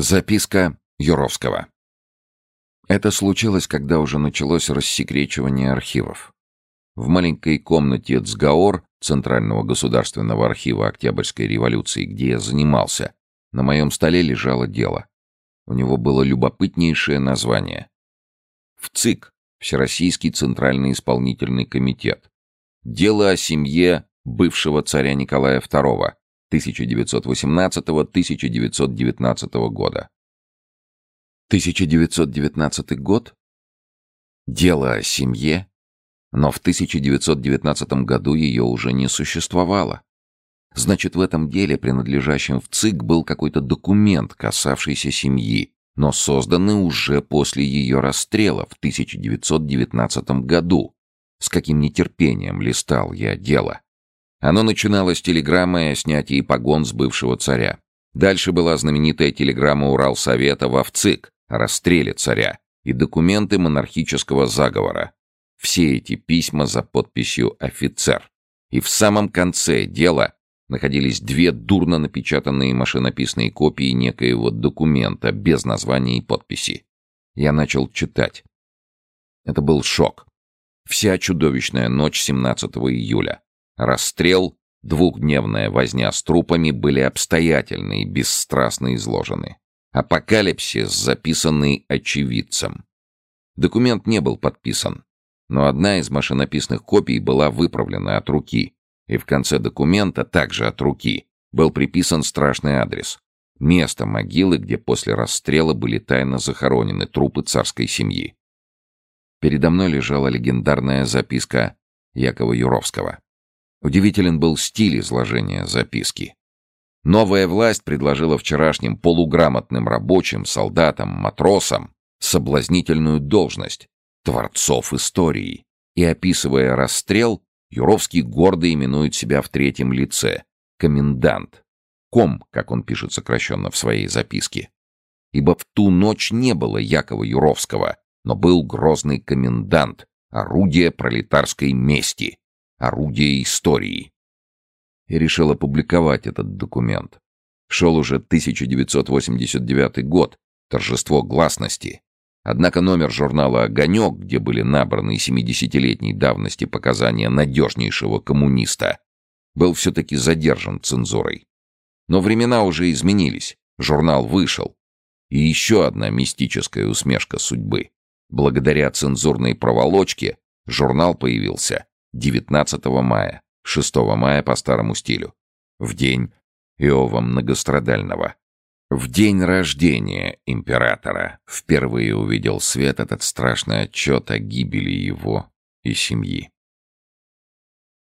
Записка Юровского. Это случилось, когда уже началось рассекречивание архивов. В маленькой комнате ЦГАОР, Центрального государственного архива Октябрьской революции, где я занимался, на моем столе лежало дело. У него было любопытнейшее название. В ЦИК, Всероссийский Центральный Исполнительный Комитет. Дело о семье бывшего царя Николая II, 1918-1919 года. 1919 год? Дело о семье? Но в 1919 году ее уже не существовало. Значит, в этом деле, принадлежащем в ЦИК, был какой-то документ, касавшийся семьи, но созданный уже после ее расстрела в 1919 году. С каким нетерпением листал я дело. Оно начиналось телеграммой о снятии погон с бывшего царя. Дальше была знаменитая телеграмма Уралсовета в ВЦИК о расстреле царя и документы монархического заговора. Все эти письма за подписью «Офицер». И в самом конце дела находились две дурно напечатанные машинописные копии некоего документа без названия и подписи. Я начал читать. Это был шок. Вся чудовищная ночь 17 июля. Расстрел, двухдневная возня с трупами были обстоятельны и бесстрастно изложены. Апокалипсис, записанный очевидцем. Документ не был подписан, но одна из машинописных копий была выправлена от руки, и в конце документа, также от руки, был приписан страшный адрес. Место могилы, где после расстрела были тайно захоронены трупы царской семьи. Передо мной лежала легендарная записка Якова Юровского. Удивителен был стиль изложения записки. Новая власть предложила вчерашним полуграмотным рабочим, солдатам, матросам соблазнительную должность творцов истории. И описывая расстрел, Юровский гордо именует себя в третьем лице — комендант. Ком, как он пишет сокращенно в своей записке. Ибо в ту ночь не было Якова Юровского, но был грозный комендант, орудие пролетарской мести, орудие истории. И решил опубликовать этот документ. Шел уже 1989 год, торжество гласности. Однако номер журнала «Огонек», где были набраны 70-летней давности показания надежнейшего коммуниста, был все-таки задержан цензурой. Но времена уже изменились, журнал вышел. И еще одна мистическая усмешка судьбы. Благодаря цензурной проволочке журнал появился 19 мая, 6 мая по старому стилю, в день Иова Многострадального. В день рождения императора впервые увидел свет этот страшный отчет о гибели его и семьи.